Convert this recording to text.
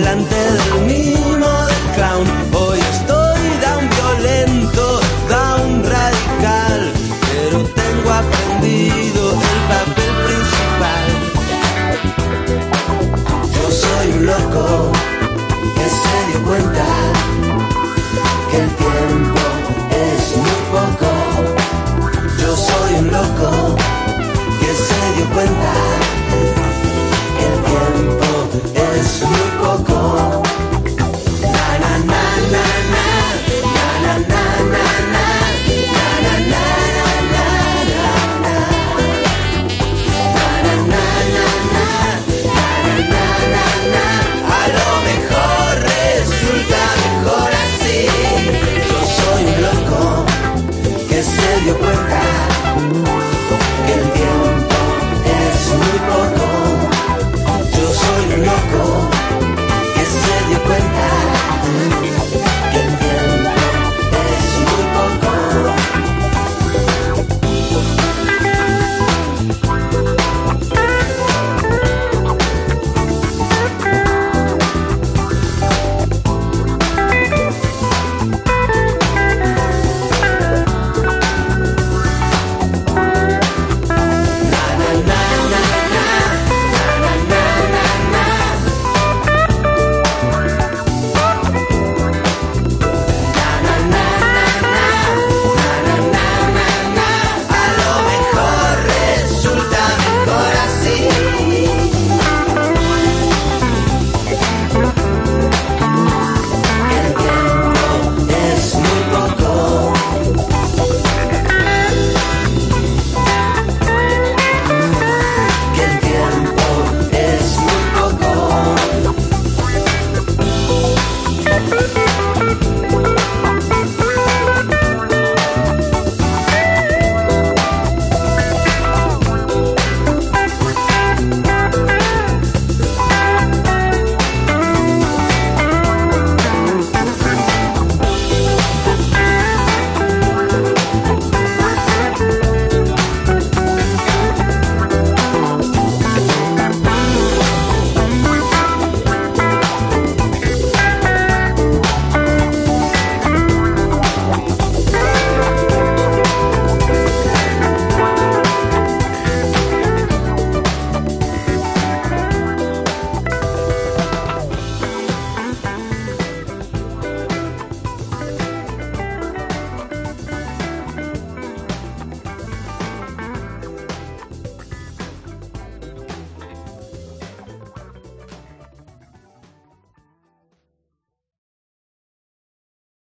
delante del mimo del clown. Hoy estoy down violento, down radical, pero tengo aprendido el papel principal. Yo soy un loco que se dio cuenta que el tiempo es muy poco. Yo soy un loco que se dio cuenta.